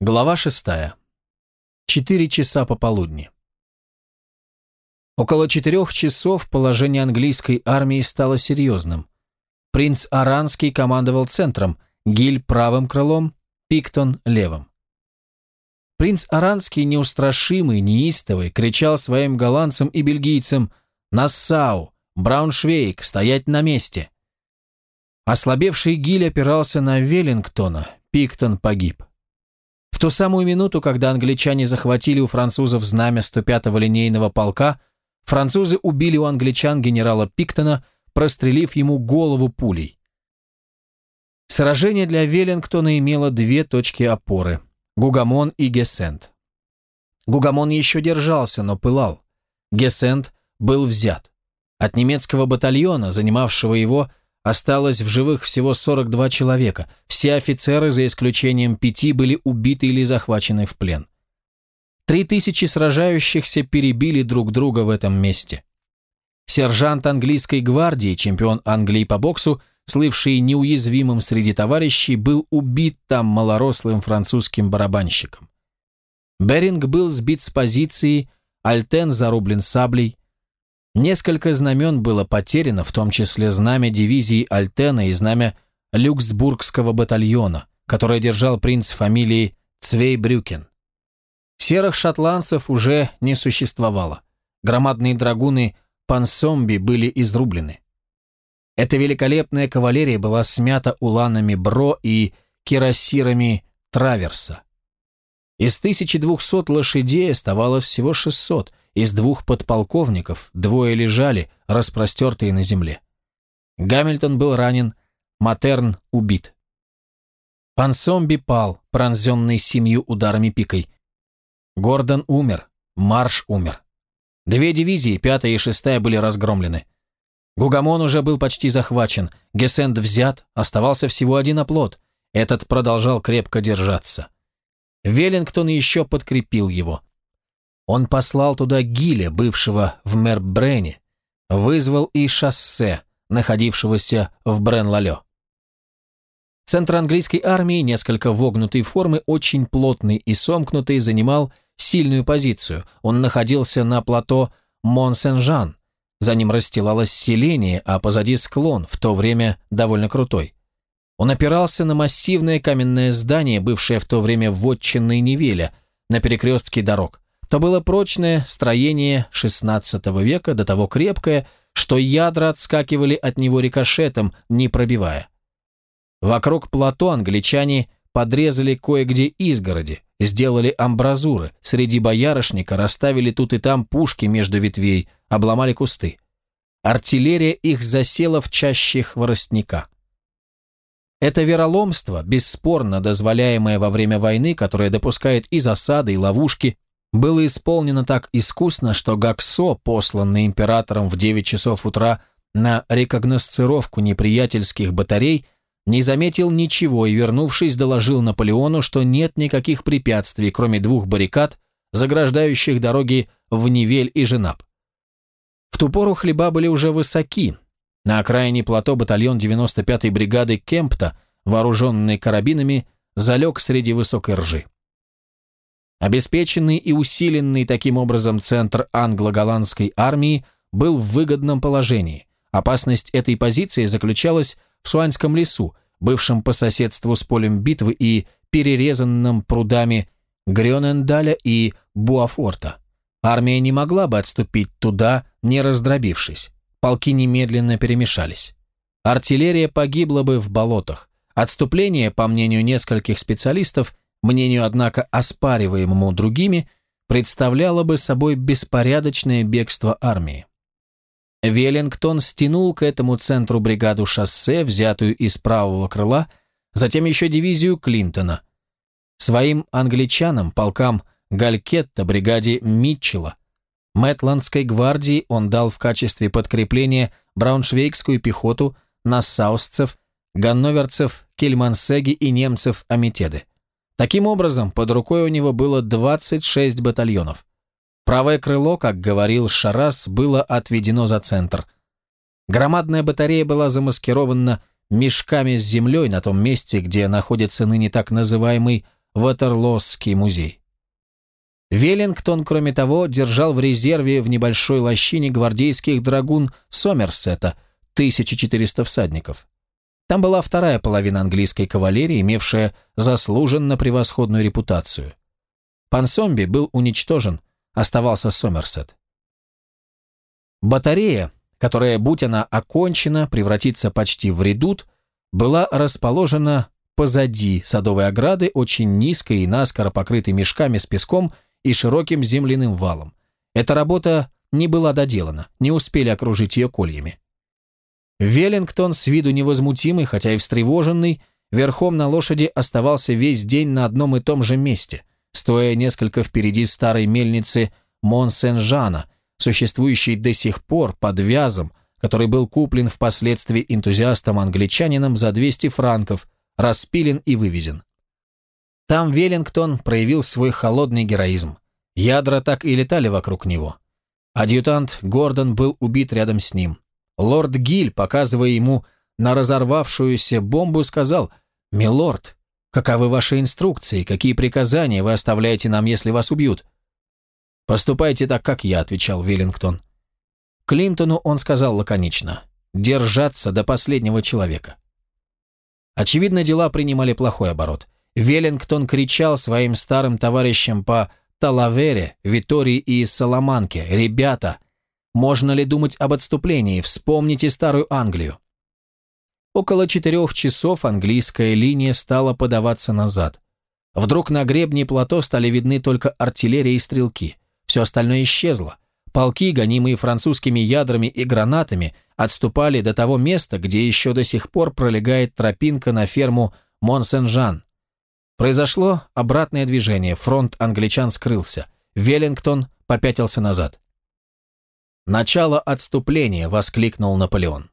Глава шестая. Четыре часа пополудни. Около четырех часов положение английской армии стало серьезным. Принц Аранский командовал центром, Гиль правым крылом, Пиктон левым. Принц Аранский, неустрашимый, неистовый, кричал своим голландцам и бельгийцам «Нассау! Брауншвейг! Стоять на месте!» Ослабевший Гиль опирался на Веллингтона, Пиктон погиб. В ту самую минуту, когда англичане захватили у французов знамя 105-го линейного полка, французы убили у англичан генерала Пиктона, прострелив ему голову пулей. Сражение для Веллингтона имело две точки опоры – Гугамон и Гессент. Гугамон еще держался, но пылал. Гессент был взят. От немецкого батальона, занимавшего его, Осталось в живых всего 42 человека. Все офицеры, за исключением пяти, были убиты или захвачены в плен. Три тысячи сражающихся перебили друг друга в этом месте. Сержант английской гвардии, чемпион Англии по боксу, слывший неуязвимым среди товарищей, был убит там малорослым французским барабанщиком. Беринг был сбит с позиции, Альтен зарублен саблей, Несколько знамен было потеряно, в том числе знамя дивизии Альтена и знамя Люксбургского батальона, которое держал принц фамилии Цвейбрюкен. Серых шотландцев уже не существовало. Громадные драгуны Пансомби были изрублены. Эта великолепная кавалерия была смята уланами Бро и кирасирами Траверса. Из 1200 лошадей оставалось всего 600, из двух подполковников двое лежали, распростертые на земле. Гамильтон был ранен, Матерн убит. Пансомби пал, пронзенный семью ударами пикой. Гордон умер, Марш умер. Две дивизии, пятая и шестая, были разгромлены. Гугамон уже был почти захвачен, Гессенд взят, оставался всего один оплот. Этот продолжал крепко держаться. Веллингтон еще подкрепил его. Он послал туда Гиля, бывшего в Мербрене, вызвал и шоссе, находившегося в Брен-Лалё. Центр английской армии, несколько вогнутой формы, очень плотный и сомкнутый, занимал сильную позицию. Он находился на плато Мон-Сен-Жан. За ним расстилалось селение, а позади склон, в то время довольно крутой. Он опирался на массивное каменное здание, бывшее в то время вотчиной Невеля, на перекрестке дорог. То было прочное строение XVI века, до того крепкое, что ядра отскакивали от него рикошетом, не пробивая. Вокруг плато англичане подрезали кое-где изгороди, сделали амбразуры, среди боярышника расставили тут и там пушки между ветвей, обломали кусты. Артиллерия их засела в чаще хворостника. Это вероломство, бесспорно дозволяемое во время войны, которое допускает и засады, и ловушки, было исполнено так искусно, что Гаксо, посланный императором в 9 часов утра на рекогносцировку неприятельских батарей, не заметил ничего и, вернувшись, доложил Наполеону, что нет никаких препятствий, кроме двух баррикад, заграждающих дороги в Невель и Женап. В ту пору хлеба были уже высоки, на окраине плато батальон 95-й бригады Кемпта, вооруженный карабинами, залег среди высокой ржи. Обеспеченный и усиленный таким образом центр англо-голландской армии был в выгодном положении. Опасность этой позиции заключалась в Суанском лесу, бывшем по соседству с полем битвы и перерезанном прудами Грёнендаля и Буафорта. Армия не могла бы отступить туда, не раздробившись полки немедленно перемешались. Артиллерия погибла бы в болотах. Отступление, по мнению нескольких специалистов, мнению, однако, оспариваемому другими, представляло бы собой беспорядочное бегство армии. Веллингтон стянул к этому центру бригаду шоссе, взятую из правого крыла, затем еще дивизию Клинтона. Своим англичанам, полкам Галькетта, бригаде Митчелла, Мэтландской гвардии он дал в качестве подкрепления брауншвейгскую пехоту, нассаусцев, ганноверцев, кельмансеги и немцев Аметеды. Таким образом, под рукой у него было 26 батальонов. Правое крыло, как говорил Шарас, было отведено за центр. Громадная батарея была замаскирована мешками с землей на том месте, где находится ныне так называемый Ватерлосский музей. Веллингтон, кроме того, держал в резерве в небольшой лощине гвардейских драгун Сомерсета, 1400 всадников. Там была вторая половина английской кавалерии, имевшая заслуженно превосходную репутацию. Пансомби был уничтожен, оставался Сомерсет. Батарея, которая, будь она окончена, превратится почти в редут, была расположена позади садовой ограды, очень низкой и наскоро покрытой мешками с песком и широким земляным валом. Эта работа не была доделана, не успели окружить ее кольями. Веллингтон, с виду невозмутимый, хотя и встревоженный, верхом на лошади оставался весь день на одном и том же месте, стоя несколько впереди старой мельницы Монсен-Жана, существующей до сих пор под вязом, который был куплен впоследствии энтузиастом-англичанином за 200 франков, распилен и вывезен. Там Веллингтон проявил свой холодный героизм. Ядра так и летали вокруг него. Адъютант Гордон был убит рядом с ним. Лорд Гиль, показывая ему на разорвавшуюся бомбу, сказал «Милорд, каковы ваши инструкции, какие приказания вы оставляете нам, если вас убьют?» «Поступайте так, как я», — отвечал Веллингтон. Клинтону он сказал лаконично «Держаться до последнего человека». Очевидно, дела принимали плохой оборот. Веллингтон кричал своим старым товарищам по Талавере, Витории и Саламанке «Ребята, можно ли думать об отступлении? Вспомните старую Англию. Около четырех часов английская линия стала подаваться назад. Вдруг на гребне плато стали видны только артиллерия и стрелки. Все остальное исчезло. Полки, гонимые французскими ядрами и гранатами, отступали до того места, где еще до сих пор пролегает тропинка на ферму Монсен-Жан. Произошло обратное движение, фронт англичан скрылся. Веллингтон попятился назад. «Начало отступления!» — воскликнул Наполеон.